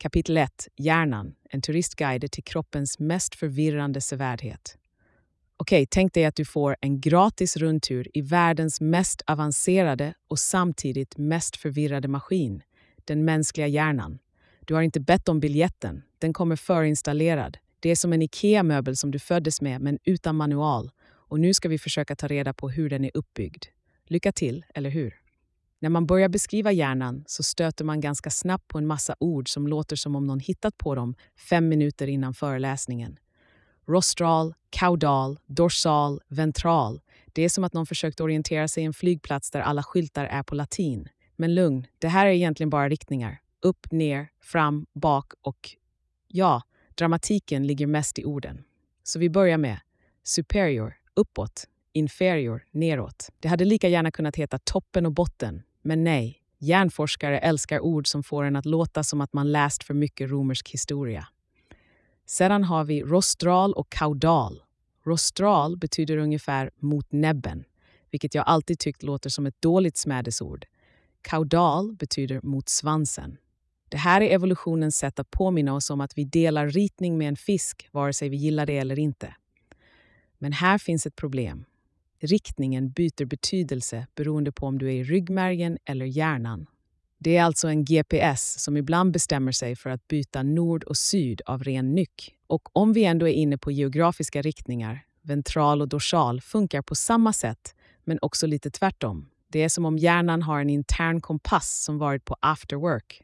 Kapitel 1. Hjärnan, en turistguide till kroppens mest förvirrande sevärdhet. Okej, tänk dig att du får en gratis rundtur i världens mest avancerade och samtidigt mest förvirrade maskin, den mänskliga hjärnan. Du har inte bett om biljetten, den kommer förinstallerad. Det är som en IKEA-möbel som du föddes med, men utan manual. Och nu ska vi försöka ta reda på hur den är uppbyggd. Lycka till, eller hur? När man börjar beskriva hjärnan så stöter man ganska snabbt på en massa ord som låter som om någon hittat på dem fem minuter innan föreläsningen. Rostral, caudal, dorsal, ventral. Det är som att någon försökt orientera sig i en flygplats där alla skyltar är på latin. Men lugn, det här är egentligen bara riktningar. Upp, ner, fram, bak och ja, dramatiken ligger mest i orden. Så vi börjar med superior, uppåt, inferior, neråt. Det hade lika gärna kunnat heta toppen och botten, men nej. Hjärnforskare älskar ord som får en att låta som att man läst för mycket romersk historia. Sedan har vi rostral och kaudal. Rostral betyder ungefär mot näbben, vilket jag alltid tyckt låter som ett dåligt smädesord. Kaudal betyder mot svansen. Det här är evolutionens sätt att påminna oss om att vi delar ritning med en fisk, vare sig vi gillar det eller inte. Men här finns ett problem. Riktningen byter betydelse beroende på om du är i ryggmärgen eller hjärnan. Det är alltså en GPS som ibland bestämmer sig för att byta nord och syd av ren nyck. Och om vi ändå är inne på geografiska riktningar, ventral och dorsal funkar på samma sätt, men också lite tvärtom. Det är som om hjärnan har en intern kompass som varit på after work.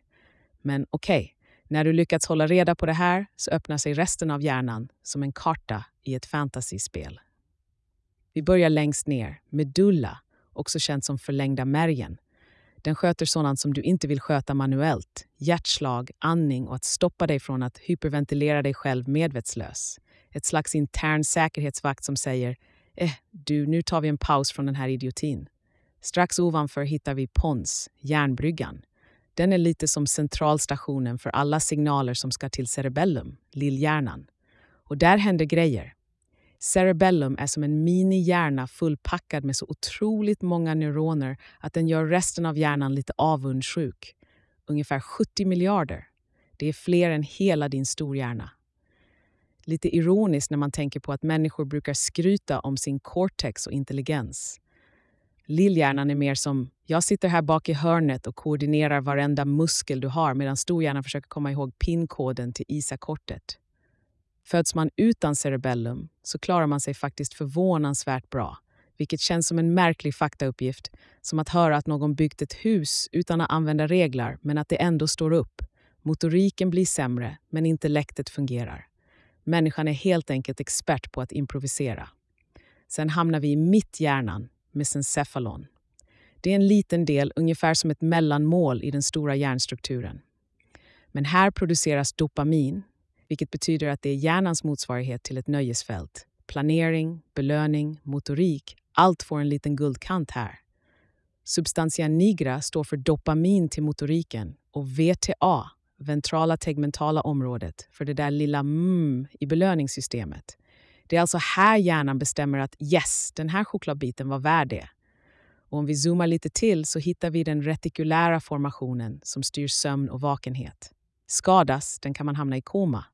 Men okej, okay, när du lyckats hålla reda på det här så öppnar sig resten av hjärnan som en karta i ett fantasyspel. Vi börjar längst ner, medulla, också känt som förlängda märgen. Den sköter sådant som du inte vill sköta manuellt. Hjärtslag, andning och att stoppa dig från att hyperventilera dig själv medvetslös. Ett slags intern säkerhetsvakt som säger eh, du, nu tar vi en paus från den här idiotin. Strax ovanför hittar vi pons, järnbryggan. Den är lite som centralstationen för alla signaler som ska till cerebellum, lillhjärnan. Och där händer grejer. Cerebellum är som en minihjärna fullpackad med så otroligt många neuroner att den gör resten av hjärnan lite avundsjuk. Ungefär 70 miljarder. Det är fler än hela din storhjärna. Lite ironiskt när man tänker på att människor brukar skryta om sin cortex och intelligens. Lillhjärnan är mer som jag sitter här bak i hörnet och koordinerar varenda muskel du har medan storhjärnan försöker komma ihåg pinkoden till ISA-kortet. Föds man utan cerebellum så klarar man sig faktiskt förvånansvärt bra, vilket känns som en märklig faktauppgift, som att höra att någon byggt ett hus utan att använda reglar men att det ändå står upp. Motoriken blir sämre, men intellektet fungerar. Människan är helt enkelt expert på att improvisera. Sen hamnar vi i mitthjärnan, mesencephalon. Det är en liten del, ungefär som ett mellanmål i den stora hjärnstrukturen. Men här produceras dopamin, vilket betyder att det är hjärnans motsvarighet till ett nöjesfält. Planering, belöning, motorik, allt får en liten guldkant här. Substantia nigra står för dopamin till motoriken och VTA, ventrala tegmentala området, för det där lilla mm i belöningssystemet. Det är alltså här hjärnan bestämmer att yes, den här chokladbiten var värd det. Och om vi zoomar lite till så hittar vi den retikulära formationen som styr sömn och vakenhet. Skadas, den kan man hamna i koma.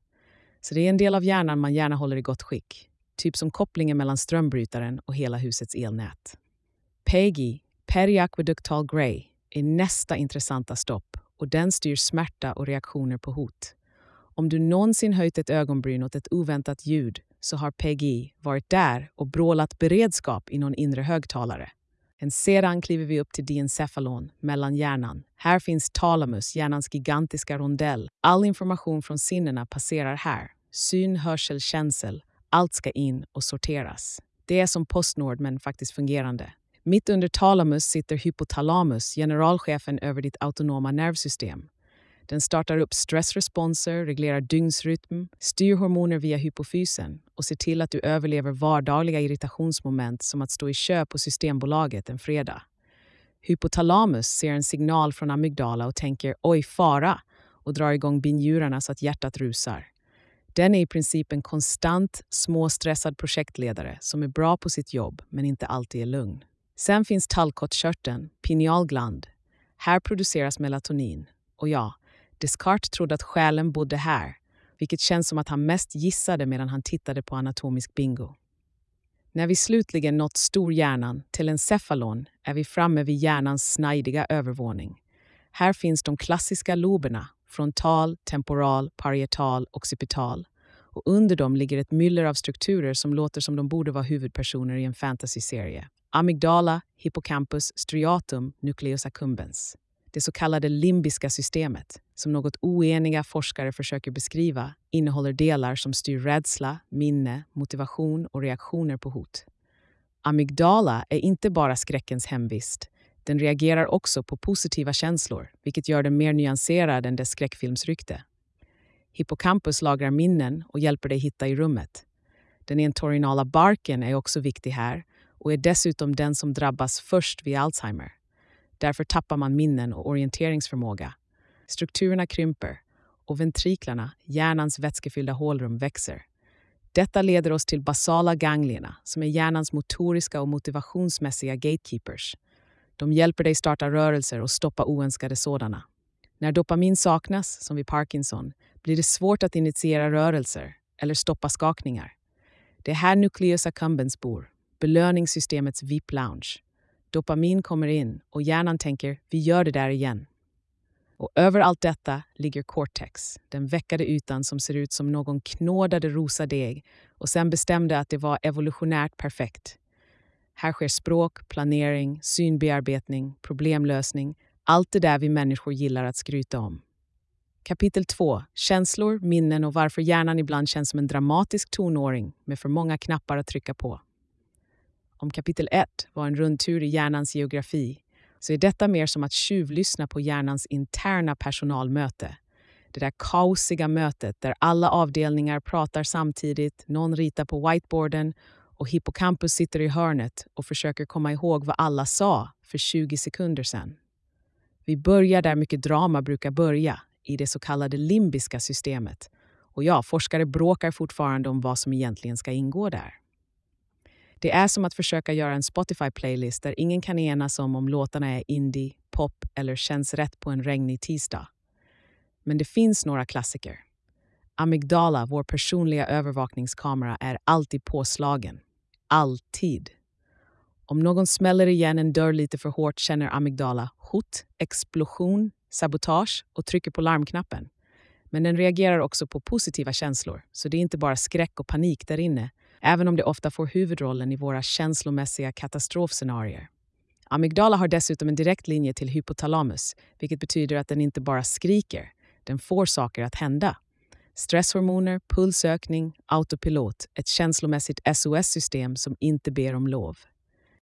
Så det är en del av hjärnan man gärna håller i gott skick. Typ som kopplingen mellan strömbrytaren och hela husets elnät. PEGI, periakveduktal grey, är nästa intressanta stopp och den styr smärta och reaktioner på hot. Om du någonsin höjt ett ögonbryn åt ett oväntat ljud så har PEGI varit där och brålat beredskap i någon inre högtalare. En sedan kliver vi upp till diencephalon, mellan hjärnan. Här finns talamus, hjärnans gigantiska rondell. All information från sinnena passerar här. Syn, hörsel, känsel. Allt ska in och sorteras. Det är som Postnord, men faktiskt fungerande. Mitt under talamus sitter hypotalamus, generalchefen över ditt autonoma nervsystem. Den startar upp stressresponser, reglerar dygnsrytm, styr hormoner via hypofysen och ser till att du överlever vardagliga irritationsmoment som att stå i kö på Systembolaget en fredag. Hypotalamus ser en signal från amygdala och tänker oj, fara och drar igång binjurarna så att hjärtat rusar. Den är i princip en konstant, småstressad projektledare som är bra på sitt jobb men inte alltid är lugn. Sen finns tallkottkörteln, pinealgland. Här produceras melatonin. Och ja, Descartes trodde att själen bodde här, vilket känns som att han mest gissade medan han tittade på anatomisk bingo. När vi slutligen nått storhjärnan, till encefalon, är vi framme vid hjärnans snajdiga övervåning. Här finns de klassiska loberna, frontal, temporal, parietal, occipital. Och under dem ligger ett myller av strukturer som låter som de borde vara huvudpersoner i en fantasyserie. Amygdala, hippocampus, striatum, nucleus accumbens. Det så kallade limbiska systemet, som något oeniga forskare försöker beskriva, innehåller delar som styr rädsla, minne, motivation och reaktioner på hot. Amygdala är inte bara skräckens hemvist. Den reagerar också på positiva känslor, vilket gör den mer nyanserad än dess skräckfilmsrykte. Hippocampus lagrar minnen och hjälper dig hitta i rummet. Den entorinala barken är också viktig här och är dessutom den som drabbas först vid Alzheimer. Därför tappar man minnen och orienteringsförmåga. Strukturerna krymper och ventriklarna, hjärnans vätskefyllda hålrum, växer. Detta leder oss till basala ganglierna, som är hjärnans motoriska och motivationsmässiga gatekeepers. De hjälper dig starta rörelser och stoppa oönskade sådana. När dopamin saknas, som vid Parkinson, blir det svårt att initiera rörelser eller stoppa skakningar. Det är här nucleus accumbens bor, belöningssystemets VIP-lounge. Dopamin kommer in och hjärnan tänker vi gör det där igen. Och över allt detta ligger cortex, den veckade ytan som ser ut som någon knådade rosa deg och sen bestämde att det var evolutionärt perfekt. Här sker språk, planering, synbearbetning, problemlösning, allt det där vi människor gillar att skryta om. Kapitel 2. Känslor, minnen och varför hjärnan ibland känns som en dramatisk tonåring med för många knappar att trycka på. Om kapitel 1 var en rundtur i hjärnans geografi så är detta mer som att tjuvlyssna på hjärnans interna personalmöte. Det där kaosiga mötet där alla avdelningar pratar samtidigt, någon ritar på whiteboarden och hippocampus sitter i hörnet och försöker komma ihåg vad alla sa för 20 sekunder sedan. Vi börjar där mycket drama brukar börja, i det så kallade limbiska systemet. Och ja, forskare bråkar fortfarande om vad som egentligen ska ingå där. Det är som att försöka göra en Spotify-playlist där ingen kan enas om om låtarna är indie, pop eller känns rätt på en regnig tisdag. Men det finns några klassiker. Amygdala, vår personliga övervakningskamera, är alltid påslagen. Alltid. Om någon smäller igen en dörr lite för hårt känner amygdala hot, explosion, sabotage och trycker på larmknappen. Men den reagerar också på positiva känslor, så det är inte bara skräck och panik där inne, även om det ofta får huvudrollen i våra känslomässiga katastrofscenarier. Amygdala har dessutom en direkt linje till hypotalamus, vilket betyder att den inte bara skriker, den får saker att hända. Stresshormoner, pulsökning, autopilot, ett känslomässigt SOS-system som inte ber om lov.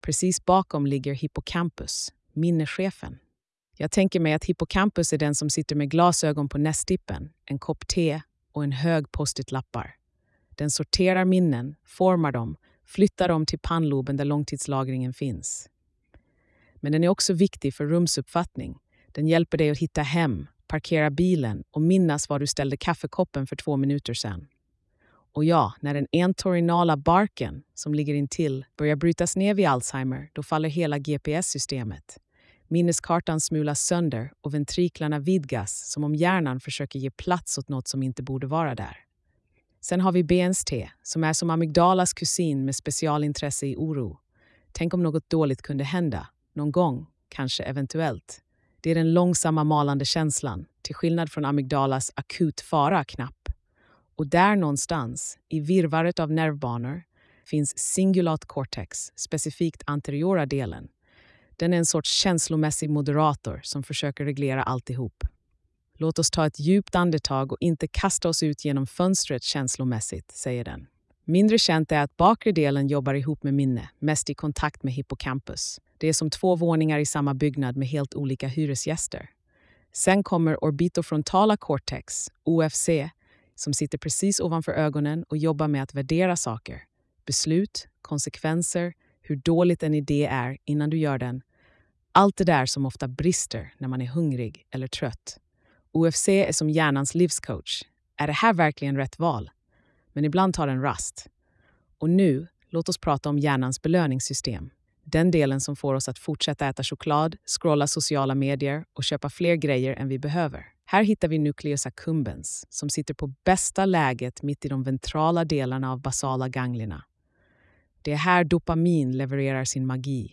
Precis bakom ligger hippocampus, minneschefen. Jag tänker mig att hippocampus är den som sitter med glasögon på nästippen, en kopp te och en hög post-it-lappar. Den sorterar minnen, formar dem, flyttar dem till pannloben där långtidslagringen finns. Men den är också viktig för rumsuppfattning. Den hjälper dig att hitta hem, parkera bilen och minnas var du ställde kaffekoppen för två minuter sedan. Och ja, när den entorinala barken som ligger intill börjar brytas ner vid Alzheimer, då faller hela GPS-systemet. Minneskartan smulas sönder och ventriklarna vidgas som om hjärnan försöker ge plats åt något som inte borde vara där. Sen har vi BNST, som är som amygdalas kusin med specialintresse i oro. Tänk om något dåligt kunde hända, någon gång, kanske eventuellt. Det är den långsamma malande känslan, till skillnad från amygdalas akut fara-knapp. Och där någonstans, i virvaret av nervbanor, finns singulat cortex, specifikt anteriora delen. Den är en sorts känslomässig moderator som försöker reglera alltihop. Låt oss ta ett djupt andetag och inte kasta oss ut genom fönstret känslomässigt, säger den. Mindre känt är att bakre delen jobbar ihop med minne, mest i kontakt med hippocampus. Det är som två våningar i samma byggnad med helt olika hyresgäster. Sen kommer orbitofrontala cortex, OFC, som sitter precis ovanför ögonen och jobbar med att värdera saker. Beslut, konsekvenser, hur dåligt en idé är innan du gör den. Allt det där som ofta brister när man är hungrig eller trött. OFC är som hjärnans livscoach. Är det här verkligen rätt val? Men ibland tar den rast. Och nu, låt oss prata om hjärnans belöningssystem. Den delen som får oss att fortsätta äta choklad, scrolla sociala medier och köpa fler grejer än vi behöver. Här hittar vi nucleus accumbens som sitter på bästa läget mitt i de ventrala delarna av basala ganglierna. Det är här dopamin levererar sin magi.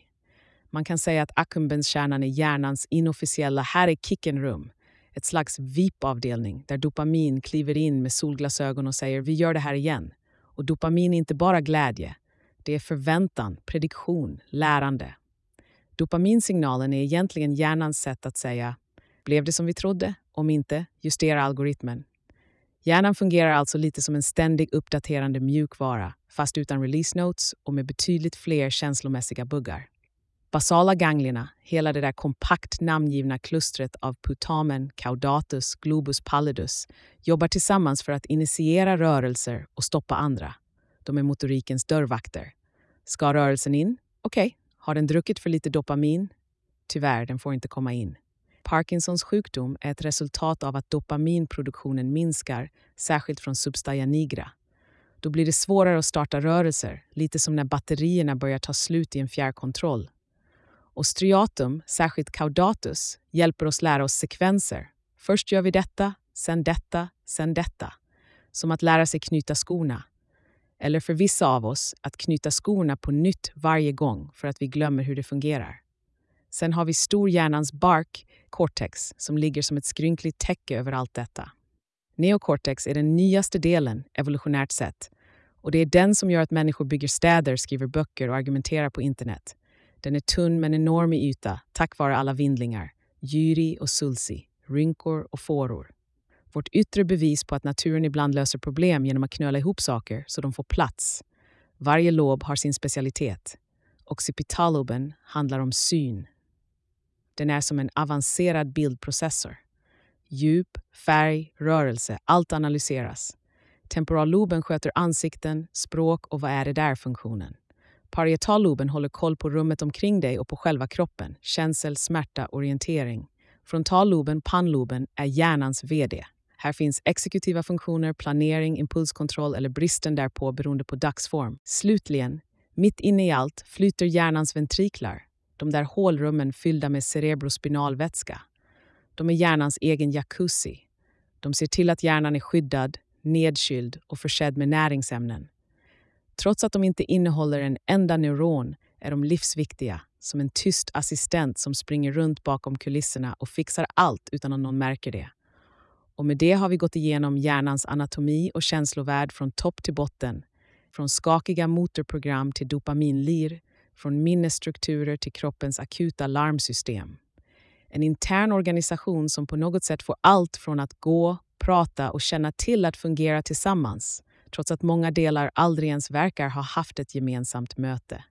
Man kan säga att accumbens-kärnan är hjärnans inofficiella “här är kicken-rum”, ett slags VIP-avdelning där dopamin kliver in med solglasögon och säger “vi gör det här igen”. Och dopamin är inte bara glädje, det är förväntan, prediktion, lärande. Dopaminsignalen är egentligen hjärnans sätt att säga “blev det som vi trodde? Om inte, justera algoritmen”. Hjärnan fungerar alltså lite som en ständig uppdaterande mjukvara, fast utan release notes och med betydligt fler känslomässiga buggar. Basala ganglierna, hela det där kompakt namngivna klustret av putamen, caudatus, globus pallidus, jobbar tillsammans för att initiera rörelser och stoppa andra. De är motorikens dörrvakter. Ska rörelsen in? Okej. Okay. Har den druckit för lite dopamin? Tyvärr, den får inte komma in. Parkinsons sjukdom är ett resultat av att dopaminproduktionen minskar, särskilt från substancia nigra. Då blir det svårare att starta rörelser, lite som när batterierna börjar ta slut i en fjärrkontroll. Och striatum, särskilt caudatus, hjälper oss lära oss sekvenser. Först gör vi detta, sen detta, sen detta. Som att lära sig knyta skorna. Eller för vissa av oss, att knyta skorna på nytt varje gång för att vi glömmer hur det fungerar. Sen har vi storhjärnans bark, cortex, som ligger som ett skrynkligt täcke över allt detta. Neocortex är den nyaste delen, evolutionärt sett. Och det är den som gör att människor bygger städer, skriver böcker och argumenterar på internet. Den är tunn men enorm i yta, tack vare alla vindlingar, gyri och sulsi, rynkor och fåror. Vårt yttre bevis på att naturen ibland löser problem genom att knöla ihop saker så de får plats. Varje lob har sin specialitet. Occipitaloben handlar om syn. Den är som en avancerad bildprocessor. Djup, färg, rörelse, allt analyseras. Temporalloben sköter ansikten, språk och vad är det där-funktionen. Parietalloben håller koll på rummet omkring dig och på själva kroppen, känsel, smärta, orientering. Frontalloben, pannloben, är hjärnans VD. Här finns exekutiva funktioner, planering, impulskontroll eller bristen därpå beroende på dagsform. Slutligen, mitt inne i allt flyter hjärnans ventriklar, de där hålrummen fyllda med cerebrospinalvätska. De är hjärnans egen jacuzzi. De ser till att hjärnan är skyddad, nedkyld och försedd med näringsämnen. Trots att de inte innehåller en enda neuron är de livsviktiga, som en tyst assistent som springer runt bakom kulisserna och fixar allt utan att någon märker det. Och med det har vi gått igenom hjärnans anatomi och känslovärld från topp till botten. Från skakiga motorprogram till dopaminlir, från minnesstrukturer till kroppens akuta larmsystem. En intern organisation som på något sätt får allt från att gå, prata och känna till att fungera tillsammans trots att många delar aldrig ens verkar ha haft ett gemensamt möte.